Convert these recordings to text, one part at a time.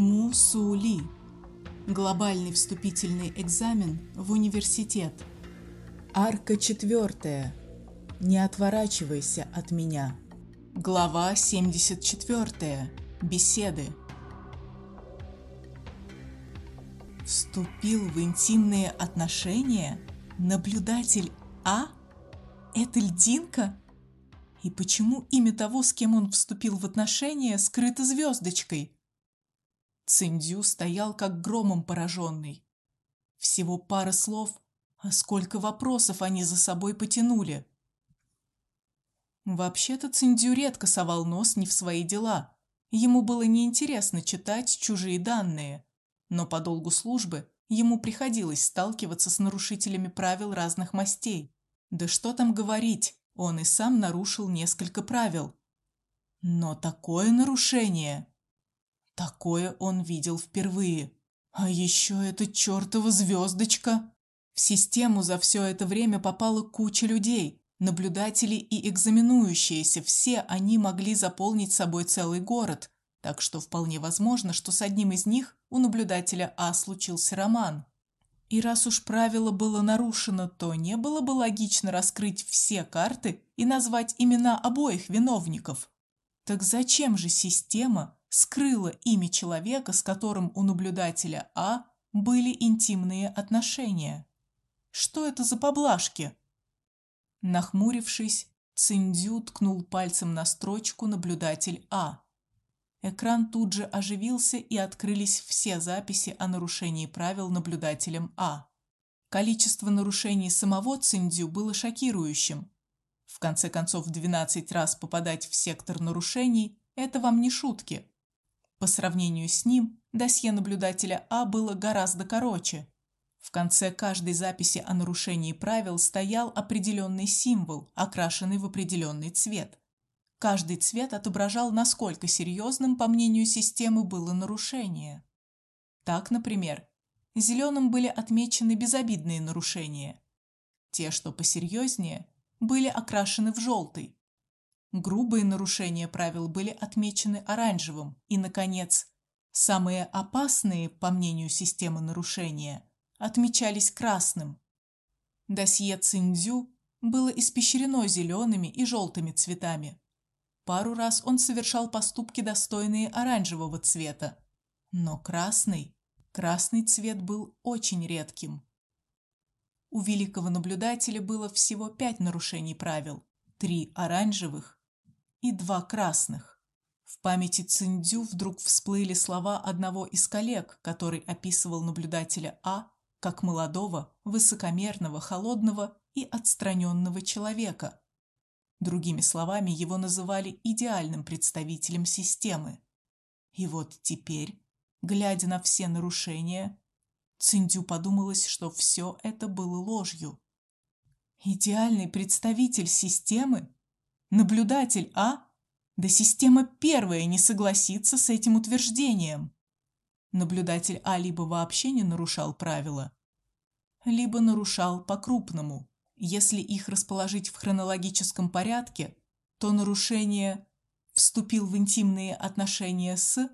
Мусули. Глобальный вступительный экзамен в университет. Арка четвертая. Не отворачивайся от меня. Глава 74. Беседы. Вступил в интимные отношения наблюдатель А? Это льдинка? И почему имя того, с кем он вступил в отношения, скрыто звездочкой? Циндю стоял как громом пораженный. Всего пара слов, а сколько вопросов они за собой потянули. Вообще-то Циндю редко совал нос не в свои дела. Ему было неинтересно читать чужие данные, но по долгу службы ему приходилось сталкиваться с нарушителями правил разных мастей. Да что там говорить, он и сам нарушил несколько правил. Но такое нарушение, такое он видел впервые. А еще эта чертова звездочка. В систему за все это время попала куча людей, наблюдатели и экзаменующиеся. Все они могли заполнить собой целый город. Так что вполне возможно, что с одним из них у наблюдателя А случился роман. И раз уж правило было нарушено, то не было бы логично раскрыть все карты и назвать имена обоих виновников. Так зачем же система скрыла имя человека, с которым у наблюдателя А были интимные отношения? Что это за поблажки? Нахмурившись, Циндю ткнул пальцем на строчку наблюдатель А. Экран тут же оживился и открылись все записи о нарушении правил наблюдателем А. Количество нарушений самого Циндю было шокирующим. В конце концов, 12 раз попадать в сектор нарушений это вам не шутки. По сравнению с ним, досье наблюдателя А было гораздо короче. В конце каждой записи о нарушении правил стоял определенный символ, окрашенный в определенный цвет. Каждый цвет отображал, насколько серьезным, по мнению системы, было нарушение. Так, например, зеленым были отмечены безобидные нарушения. Те, что посерьезнее, были окрашены в желтый. Грубые нарушения правил были отмечены оранжевым, и наконец, самые опасные, по мнению системы нарушения, отмечались красным. Досье Циндзю было испещрено зелеными и желтыми цветами. Пару раз он совершал поступки, достойные оранжевого цвета. Но красный, красный цвет был очень редким. У великого наблюдателя было всего пять нарушений правил: три оранжевых и два красных. В памяти Циндю вдруг всплыли слова одного из коллег, который описывал наблюдателя А как молодого, высокомерного, холодного и отстраненного человека. Другими словами, его называли идеальным представителем системы. И вот теперь, глядя на все нарушения, Циндю подумалось, что все это было ложью. Идеальный представитель системы, наблюдатель А, да система первая не согласится с этим утверждением. Наблюдатель А либо вообще не нарушал правила, либо нарушал по-крупному. Если их расположить в хронологическом порядке, то нарушение вступил в интимные отношения с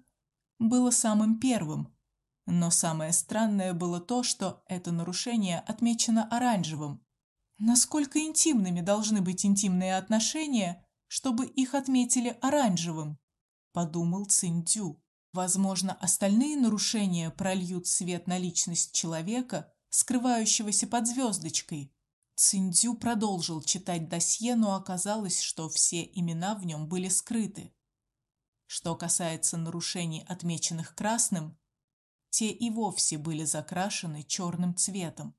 было самым первым. Но самое странное было то, что это нарушение отмечено оранжевым. Насколько интимными должны быть интимные отношения, чтобы их отметили оранжевым, подумал Циндю. Возможно, остальные нарушения прольют свет на личность человека, скрывающегося под звездочкой. Циндзю продолжил читать досье, но оказалось, что все имена в нем были скрыты. Что касается нарушений, отмеченных красным, те и вовсе были закрашены черным цветом.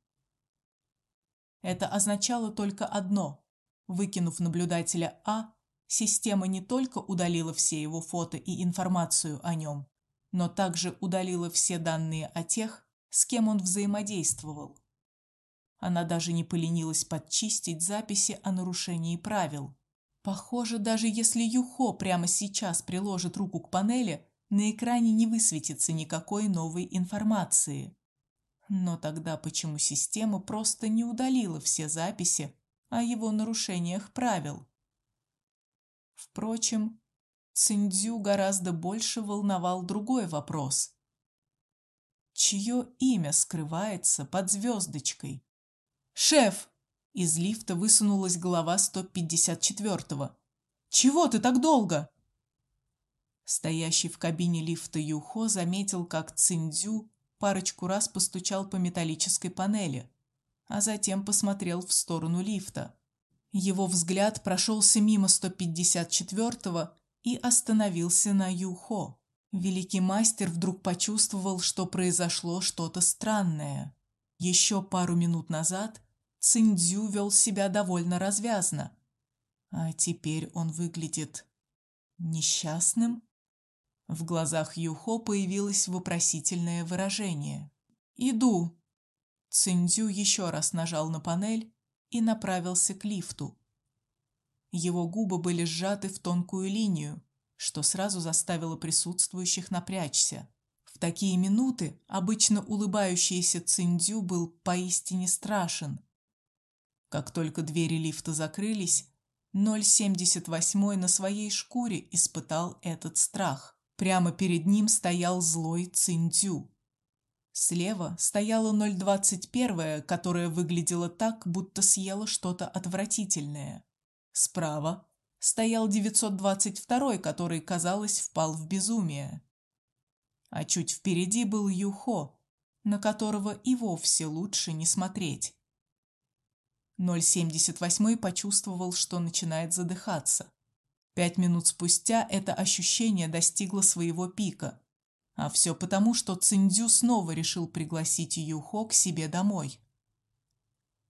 Это означало только одно: выкинув наблюдателя А, система не только удалила все его фото и информацию о нем, но также удалила все данные о тех, с кем он взаимодействовал. Она даже не поленилась подчистить записи о нарушении правил. Похоже, даже если Юхо прямо сейчас приложит руку к панели, на экране не высветится никакой новой информации. Но тогда почему система просто не удалила все записи о его нарушениях правил? Впрочем, Циндзю гораздо больше волновал другой вопрос. чье имя скрывается под звездочкой. «Шеф!» Из лифта высунулась голова 154-го. «Чего ты так долго?» Стоящий в кабине лифта Юхо заметил, как Циндзю парочку раз постучал по металлической панели, а затем посмотрел в сторону лифта. Его взгляд прошелся мимо 154-го и остановился на Юхо. Великий мастер вдруг почувствовал, что произошло что-то странное. Еще пару минут назад Циндзю вел себя довольно развязно. А теперь он выглядит несчастным. В глазах Юхо появилось вопросительное выражение. «Иду». Циндзю еще раз нажал на панель и направился к лифту. Его губы были сжаты в тонкую линию, что сразу заставило присутствующих напрячься. В такие минуты обычно улыбающийся Циндзю был поистине страшен. Как только двери лифта закрылись, 078 на своей шкуре испытал этот страх. Прямо перед ним стоял злой Циндзю. Слева стояла 021, которая выглядела так, будто съела что-то отвратительное. Справа стоял 922, который, казалось, впал в безумие. А чуть впереди был Юхо, на которого и вовсе лучше не смотреть. 078 почувствовал, что начинает задыхаться. Пять минут спустя это ощущение достигло своего пика. А все потому, что Циндзю снова решил пригласить Юхо к себе домой.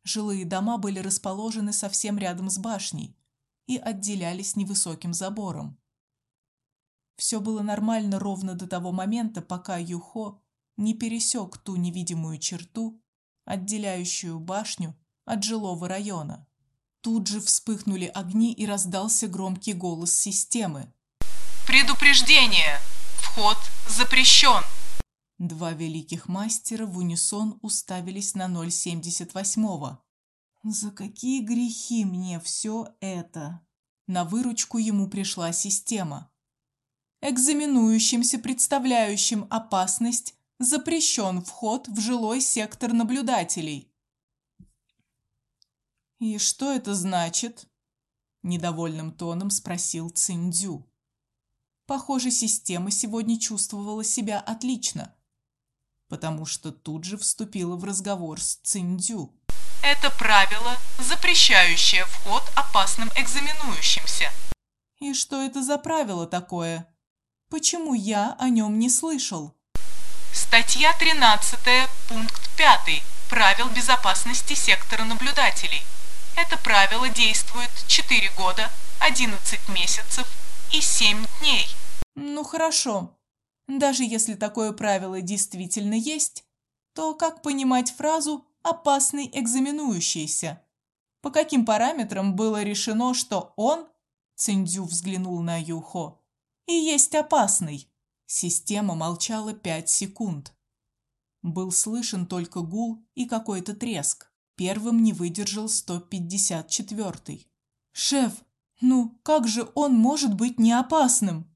Жилые дома были расположены совсем рядом с башней и отделялись невысоким забором. Все было нормально ровно до того момента, пока Юхо не пересек ту невидимую черту, отделяющую башню от жилого района. Тут же вспыхнули огни и раздался громкий голос системы. «Предупреждение! Вход запрещен!» Два великих мастера в унисон уставились на 078-го. «За какие грехи мне все это?» На выручку ему пришла система. Экзаменующимся, представляющим опасность, запрещен вход в жилой сектор наблюдателей. «И что это значит?» – недовольным тоном спросил Циндзю. Похоже, система сегодня чувствовала себя отлично, потому что тут же вступила в разговор с Циндзю. Это правило, запрещающее вход опасным экзаменующимся. И что это за правило такое? Почему я о нем не слышал? Статья 13, пункт 5 правил безопасности сектора наблюдателей. Это правило действует 4 года, 11 месяцев и 7 дней. Ну хорошо. Даже если такое правило действительно есть, то как понимать фразу «опасный экзаменующийся»? По каким параметрам было решено, что он, Циндзю взглянул на Юхо, и есть опасный? Система молчала пять секунд. Был слышен только гул и какой-то треск. Первым не выдержал 154-й. «Шеф, ну как же он может быть не опасным?»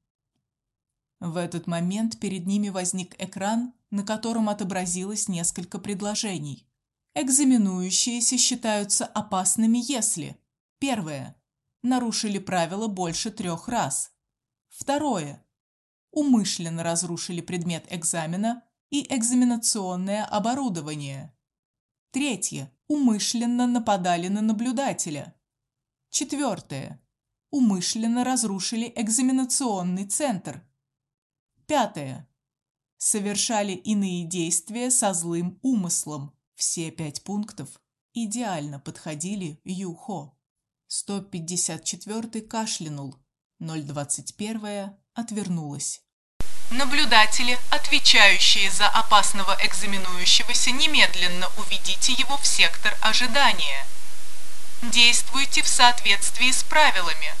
В этот момент перед ними возник экран, на котором отобразилось несколько предложений. Экзаменующиеся считаются опасными, если первое нарушили правила больше трех раз. Второе умышленно разрушили предмет экзамена и экзаменационное оборудование. Третье умышленно нападали на наблюдателя. Четвертое. Умышленно разрушили экзаменационный центр. Пятое. Совершали иные действия со злым умыслом. Все пять пунктов идеально подходили Юхо. 154 кашлянул. 021 отвернулась. Наблюдатели, отвечающие за опасного экзаменующегося, немедленно уведите его в сектор ожидания. Действуйте в соответствии с правилами.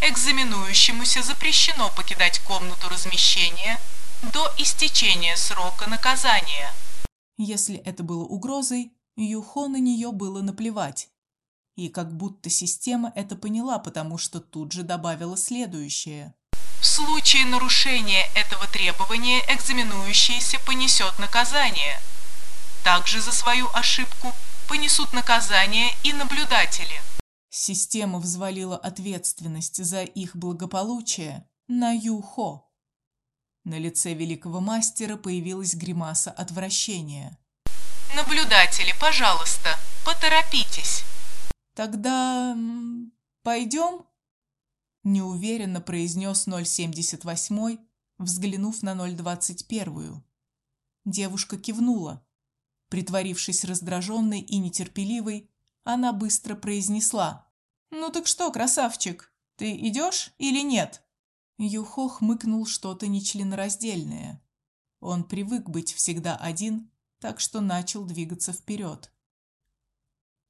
Экзаменующемуся запрещено покидать комнату размещения до истечения срока наказания. Если это было угрозой, Юхо на нее было наплевать. И как будто система это поняла, потому что тут же добавила следующее. В случае нарушения этого требования экзаменующийся понесет наказание. Также за свою ошибку понесут наказание и наблюдатели. Система взвалила ответственность за их благополучие на Юхо. На лице великого мастера появилась гримаса отвращения. Наблюдатели, пожалуйста, поторопитесь. Тогда пойдем? Неуверенно произнес 078, взглянув на 021. Девушка кивнула. Притворившись раздраженной и нетерпеливой, она быстро произнесла: "Ну так что, красавчик, ты идешь или нет?" Юхо хмыкнул что-то нечленораздельное. Он привык быть всегда один, так что начал двигаться вперед.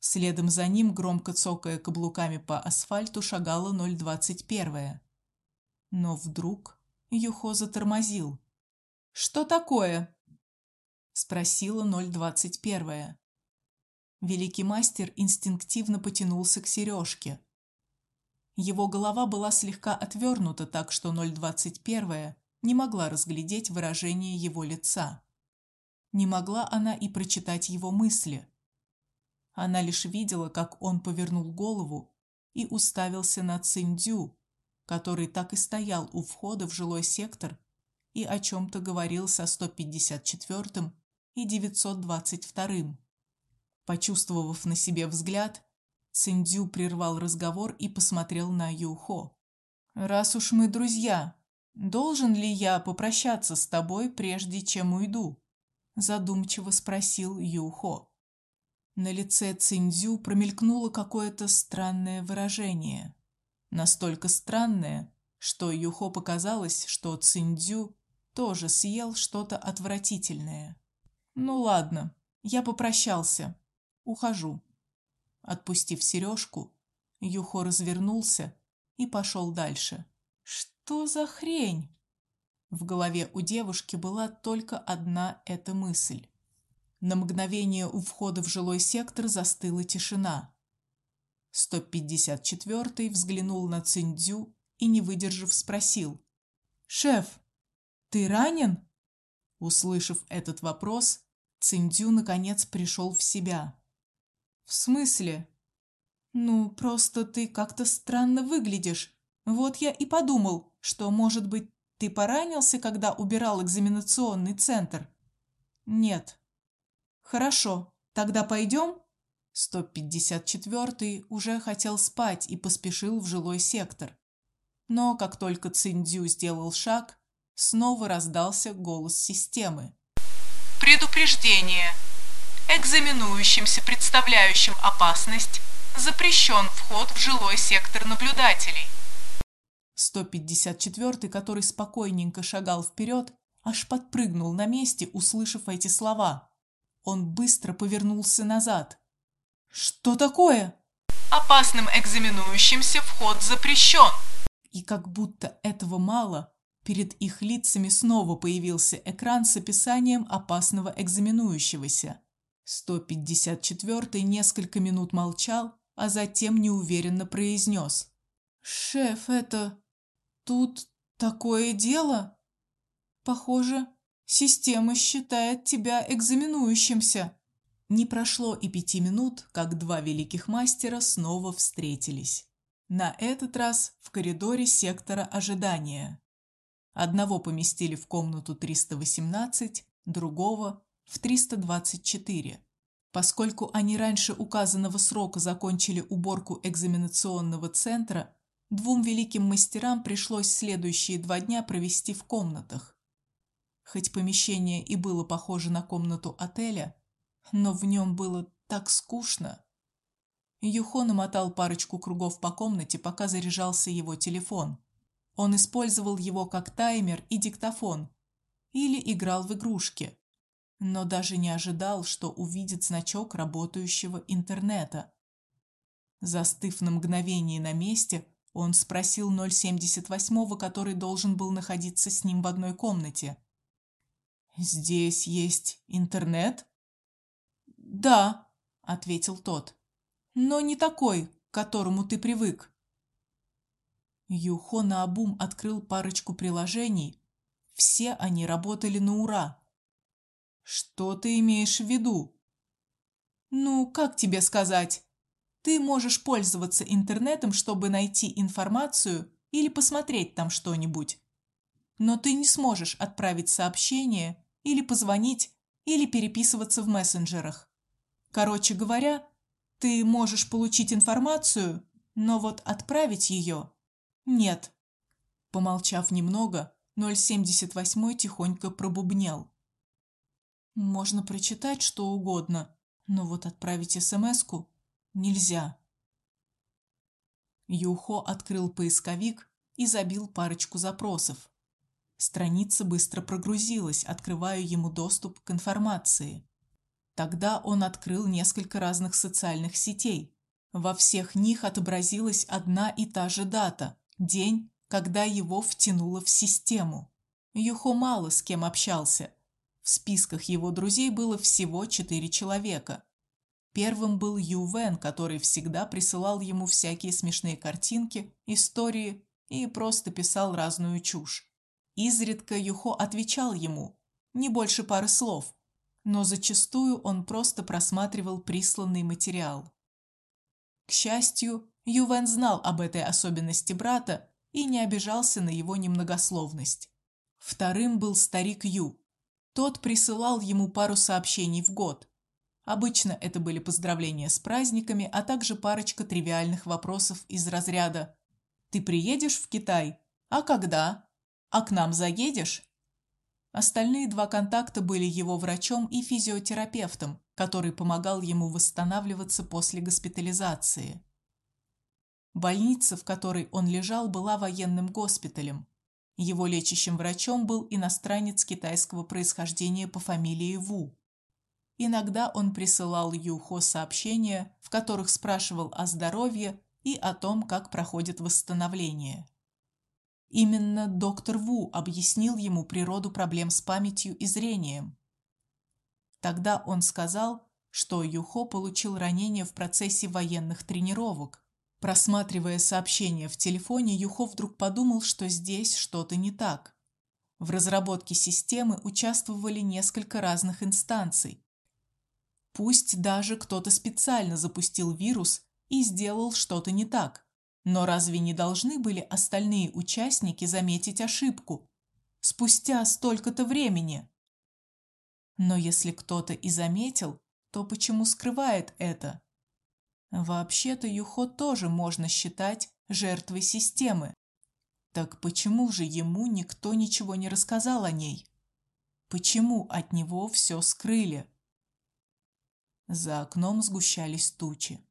Следом за ним, громко цокая каблуками по асфальту, шагала 021. Но вдруг Юхо затормозил. Что такое? спросила 021. Великий мастер инстинктивно потянулся к сережке. Его голова была слегка отвернута, так что 021 не могла разглядеть выражение его лица. Не могла она и прочитать его мысли. Она лишь видела, как он повернул голову и уставился на Циндю, который так и стоял у входа в жилой сектор и о чем то говорил со 154-м и 922-м. Почувствовав на себе взгляд, Циндю прервал разговор и посмотрел на Юхо. Раз уж мы друзья, должен ли я попрощаться с тобой прежде чем уйду? задумчиво спросил Юхо. На лице Циндзю промелькнуло какое-то странное выражение. Настолько странное, что Юхо показалось, что Циндзю тоже съел что-то отвратительное. Ну ладно, я попрощался. Ухожу. Отпустив сережку, Юхо развернулся и пошел дальше. Что за хрень? В голове у девушки была только одна эта мысль. На мгновение у входа в жилой сектор застыла тишина. 154-й взглянул на Циндзю и, не выдержав, спросил: "Шеф, ты ранен?" Услышав этот вопрос, Циндзю наконец пришел в себя. "В смысле?" "Ну, просто ты как-то странно выглядишь. Вот я и подумал, что, может быть, ты поранился, когда убирал экзаменационный центр?" "Нет", Хорошо, тогда пойдем?» 154-й уже хотел спать и поспешил в жилой сектор. Но как только Циндзю сделал шаг, снова раздался голос системы. Предупреждение. Экзаменующимся, представляющим опасность, запрещен вход в жилой сектор наблюдателей. 154-й, который спокойненько шагал вперед, аж подпрыгнул на месте, услышав эти слова. Он быстро повернулся назад. Что такое? Опасным экзаменующимся вход запрещен. И как будто этого мало, перед их лицами снова появился экран с описанием опасного экзаменующегося. 154-й несколько минут молчал, а затем неуверенно произнес. «Шеф, это... тут такое дело? Похоже, Система считает тебя экзаменующимся. Не прошло и пяти минут, как два великих мастера снова встретились. На этот раз в коридоре сектора ожидания. Одного поместили в комнату 318, другого в 324. Поскольку они раньше указанного срока закончили уборку экзаменационного центра, двум великим мастерам пришлось следующие два дня провести в комнатах. Хоть помещение и было похоже на комнату отеля, но в нем было так скучно. Юхо намотал парочку кругов по комнате, пока заряжался его телефон. Он использовал его как таймер и диктофон или играл в игрушки, но даже не ожидал, что увидит значок работающего интернета. Застыв на мгновение на месте, он спросил 078-го, который должен был находиться с ним в одной комнате. Здесь есть интернет? Да, ответил тот. Но не такой, к которому ты привык. Юхо наобум открыл парочку приложений. Все они работали на ура. Что ты имеешь в виду? Ну, как тебе сказать? Ты можешь пользоваться интернетом, чтобы найти информацию или посмотреть там что-нибудь. Но ты не сможешь отправить сообщение или позвонить или переписываться в мессенджерах. Короче говоря, ты можешь получить информацию, но вот отправить ее нет. Помолчав немного, 078 тихонько пробубнел. Можно прочитать что угодно, но вот отправить СМСку нельзя. Юхо открыл поисковик и забил парочку запросов. Страница быстро прогрузилась, открывая ему доступ к информации. Тогда он открыл несколько разных социальных сетей. Во всех них отобразилась одна и та же дата день, когда его втянуло в систему. Юхо мало с кем общался. В списках его друзей было всего четыре человека. Первым был Ю Вен, который всегда присылал ему всякие смешные картинки, истории и просто писал разную чушь. Изредка Юхо отвечал ему, не больше пары слов, но зачастую он просто просматривал присланный материал. К счастью, Ювен знал об этой особенности брата и не обижался на его немногословность. Вторым был старик Ю. Тот присылал ему пару сообщений в год. Обычно это были поздравления с праздниками, а также парочка тривиальных вопросов из разряда: "Ты приедешь в Китай? А когда? А к нам заедешь?" Остальные два контакта были его врачом и физиотерапевтом, который помогал ему восстанавливаться после госпитализации. Больница, в которой он лежал, была военным госпиталем. Его лечащим врачом был иностранец китайского происхождения по фамилии Ву. Иногда он присылал Юхо сообщения, в которых спрашивал о здоровье и о том, как проходит восстановление. Именно доктор Ву объяснил ему природу проблем с памятью и зрением. Тогда он сказал, что Юхо получил ранение в процессе военных тренировок, Просматривая сообщения в телефоне, Юхов вдруг подумал, что здесь что-то не так. В разработке системы участвовали несколько разных инстанций. Пусть даже кто-то специально запустил вирус и сделал что-то не так, но разве не должны были остальные участники заметить ошибку спустя столько-то времени? Но если кто-то и заметил, то почему скрывает это? Вообще-то Юхо тоже можно считать жертвой системы. Так почему же ему никто ничего не рассказал о ней? Почему от него все скрыли? За окном сгущались тучи.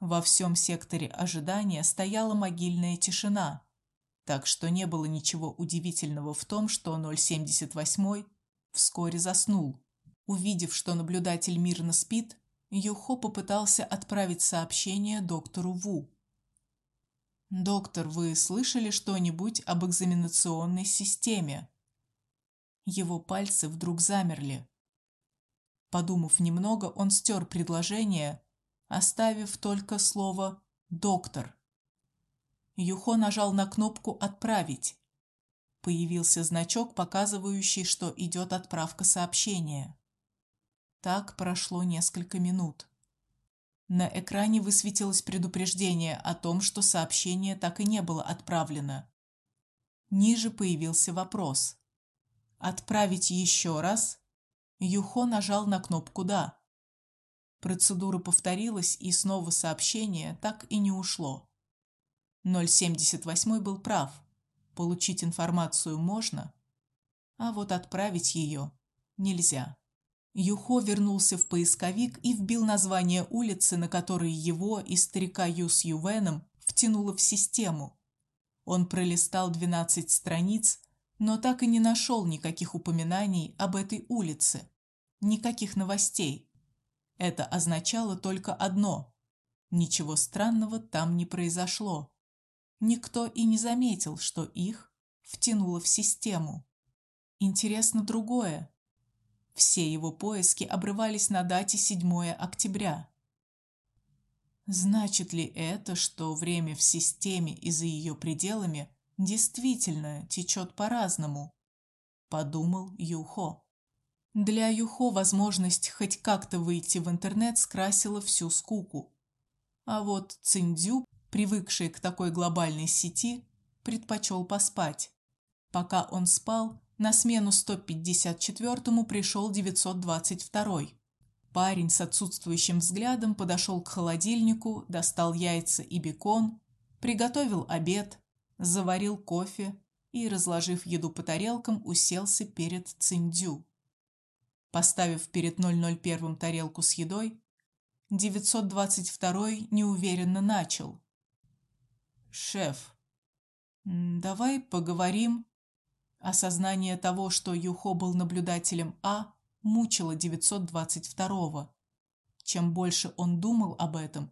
Во всем секторе ожидания стояла могильная тишина, так что не было ничего удивительного в том, что 078 вскоре заснул. Увидев, что наблюдатель мирно спит, Юхо попытался отправить сообщение доктору Ву. Доктор, вы слышали что-нибудь об экзаменационной системе? Его пальцы вдруг замерли. Подумав немного, он стер предложение, оставив только слово доктор. Юхо нажал на кнопку отправить. Появился значок, показывающий, что идет отправка сообщения. Так прошло несколько минут. На экране высветилось предупреждение о том, что сообщение так и не было отправлено. Ниже появился вопрос. Отправить еще раз? Юхо нажал на кнопку да. Процедура повторилась, и снова сообщение так и не ушло. 078 был прав. Получить информацию можно, а вот отправить ее нельзя. Юхо вернулся в поисковик и вбил название улицы, на которой его и старика Ю с Ювеном втянуло в систему. Он пролистал 12 страниц, но так и не нашел никаких упоминаний об этой улице, никаких новостей. Это означало только одно: ничего странного там не произошло. Никто и не заметил, что их втянуло в систему. Интересно другое. Все его поиски обрывались на дате 7 октября. Значит ли это, что время в системе и за ее пределами действительно течет по-разному? Подумал Юхо. Для Юхо возможность хоть как-то выйти в интернет скрасила всю скуку. А вот Циндзю, привыкший к такой глобальной сети, предпочел поспать. Пока он спал, на смену 154-му пришел 922-й. Парень с отсутствующим взглядом подошел к холодильнику, достал яйца и бекон, приготовил обед, заварил кофе и, разложив еду по тарелкам, уселся перед Циндю. Поставив перед 001 тарелку с едой, 922 неуверенно начал: "Шеф, давай поговорим". Осознание того, что Юхо был наблюдателем А, мучило 922-го. Чем больше он думал об этом,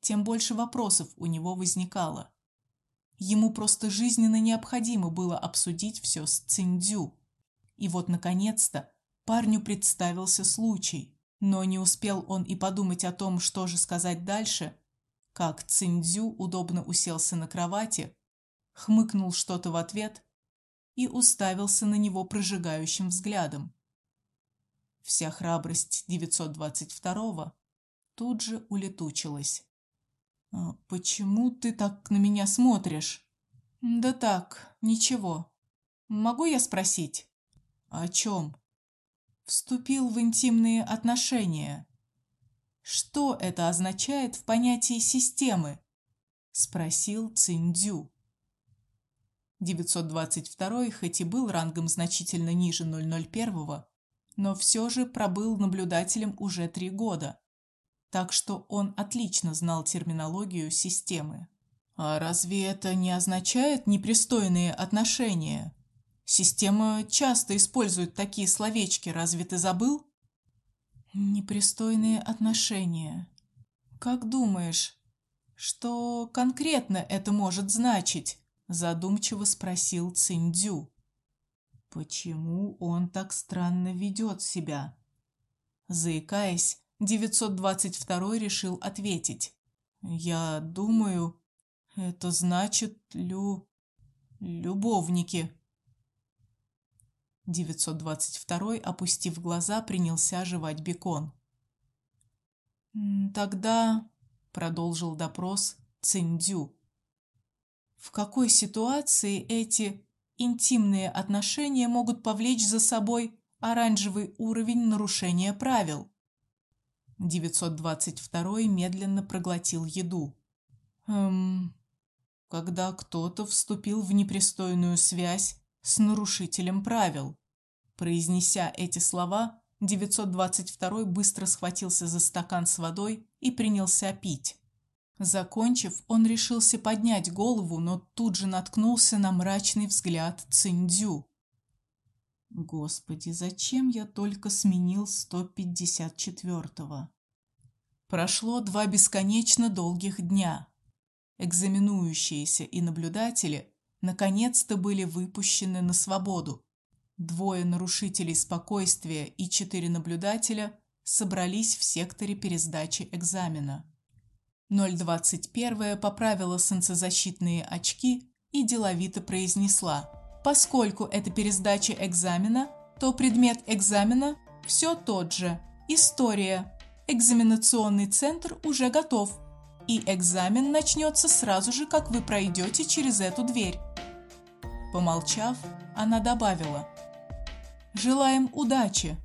тем больше вопросов у него возникало. Ему просто жизненно необходимо было обсудить все с Циндзю. И вот наконец-то парню представился случай, но не успел он и подумать о том, что же сказать дальше, как Циндзю удобно уселся на кровати, хмыкнул что-то в ответ и уставился на него прожигающим взглядом. Вся храбрость 922-го тут же улетучилась. «А почему ты так на меня смотришь? Да так, ничего. Могу я спросить? О чем? Вступил в интимные отношения. Что это означает в понятии системы? спросил Циндзю. 922 хоть и был рангом значительно ниже 001, но все же пробыл наблюдателем уже три года. Так что он отлично знал терминологию системы. А разве это не означает непристойные отношения? Система часто использует такие словечки, разве ты забыл? Непристойные отношения. Как думаешь, что конкретно это может значить? задумчиво спросил Циндзю. Почему он так странно ведет себя? Заикаясь, 922 решил ответить. Я думаю, это значит лю любовники. 922, опустив глаза, принялся жевать бекон. Тогда продолжил допрос Циндю. В какой ситуации эти интимные отношения могут повлечь за собой оранжевый уровень нарушения правил? 922 медленно проглотил еду. Эм, когда кто-то вступил в непристойную связь с нарушителем правил. Произнеся эти слова, 922 быстро схватился за стакан с водой и принялся пить. Закончив, он решился поднять голову, но тут же наткнулся на мрачный взгляд Циндзю. Господи, зачем я только сменил 154-го? Прошло два бесконечно долгих дня. Экзаменующиеся и наблюдатели наконец-то были выпущены на свободу. Двое нарушителей спокойствия и четыре наблюдателя собрались в секторе пересдачи экзамена. 021 поправила солнцезащитные очки и деловито произнесла: "Поскольку это пересдача экзамена, то предмет экзамена все тот же история. Экзаменационный центр уже готов и экзамен начнется сразу же, как вы пройдете через эту дверь. Помолчав, она добавила: "Желаем удачи".